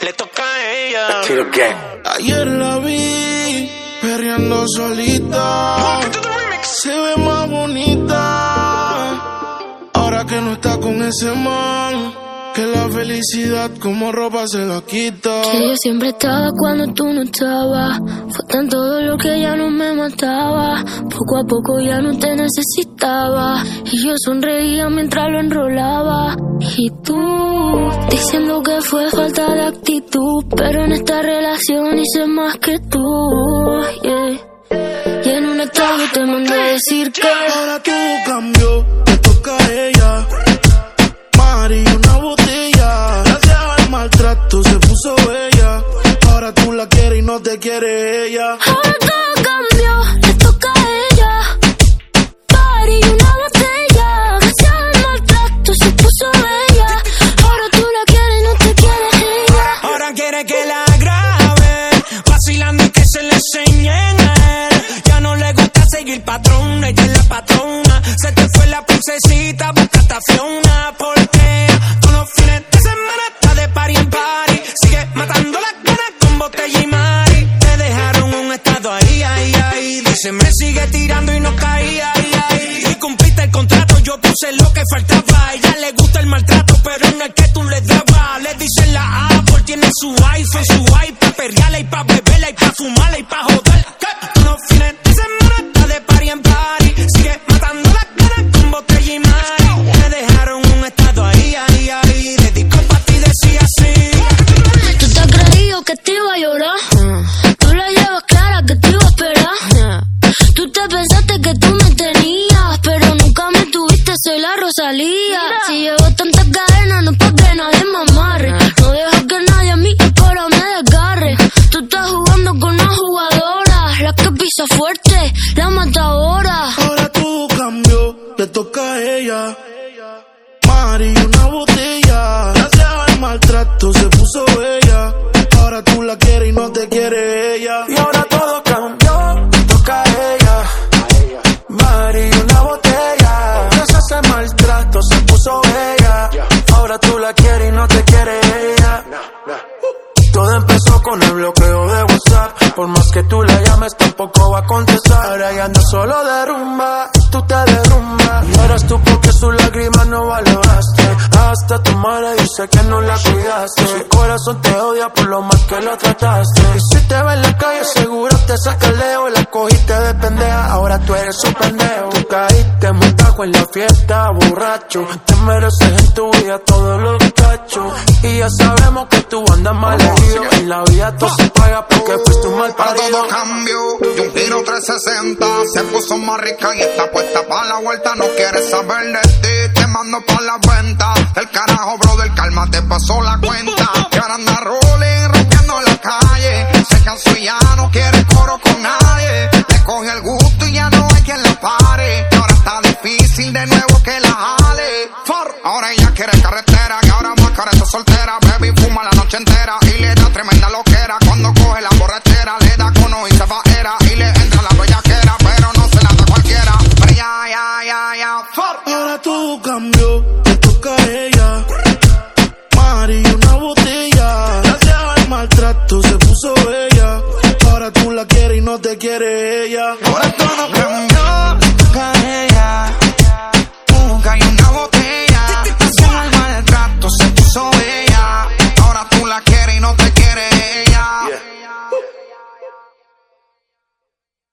le toca a ella. Ayer la vi perreando solita. Se ve más bonita. Ahora que no está con ese man. Que la felicidad como ropa se la quita. Que yo siempre estaba cuando tú no estabas. Fue tan todo lo que ya no me mataba. Poco a poco ya no te necesitaba. Y yo sonreía mientras lo enrolaba. Y tú, diciendo que fue falta de actitud. Pero en esta relación hice más que tú. Yeah. Y en un estado te mandé a decir que Ahora tú cambió, te toca a ella. Mari, una botella. Gracias al maltrato se puso bella. Ahora tú la quieres y no te quiere sigue tirando y no caía. Y cumpliste el contrato, yo puse lo que faltaba. A ella le gusta el maltrato, pero no es que tú le dabas. Le dicen la Apple, tiene su iPhone, su iPad, perreala y pa' beberla y pa' fumarla y pa' joder. Los fines de semana de party en party. Sigue matando las ganas con botella y mari. Me dejaron un estado ahí, ahí, ahí. De disco pa' ti decía así. Tú te has creído que te iba a llorar. Si llevo tantas cadenas, no que nadie me amarre. No dejo que nadie a mí ahora me desgarre. Tú estás jugando con una jugadora, la que pisa fuerte, la matadora. Ahora tú cambió, le toca a ella. Mari, una botella. Gracias al maltrato se puso que tú la llames, tampoco va a contestar. Ahora ya anda solo de rumba, tú te derrumbas. Ahora tú porque sus lágrimas no valoraste. Hasta tu madre dice que no la cuidaste. Su corazón te odia por lo mal que lo trataste. Y si te ve en la calle, seguro te saca el leo. La cogiste de pendeja, ahora tú eres un pendejo. Tú caíste en la fiesta, borracho. Te mereces en tu vida todos los cachos. Y ya sabemos que tú andas mal herido. En la vida todo se paga porque fuiste un mal Para todo cambio, de un tiro 360 Se puso más rica y está puesta para la vuelta No quiere saber de ti, te mando pa' la carretera, que ahora más cara está soltera. Baby fuma la noche entera y le da tremenda loquera. Cuando coge la borrachera, le da cono y se va era. Y le entra la bellaquera, pero no se la da cualquiera. Pero ya, ya, ya, ya. Ahora todo cambió, te toca a ella. Mari, una botella. Gracias al maltrato se puso ella. Ahora tú la quieres y no te quiere ella. Ahora todo no cambió, te toca a ella.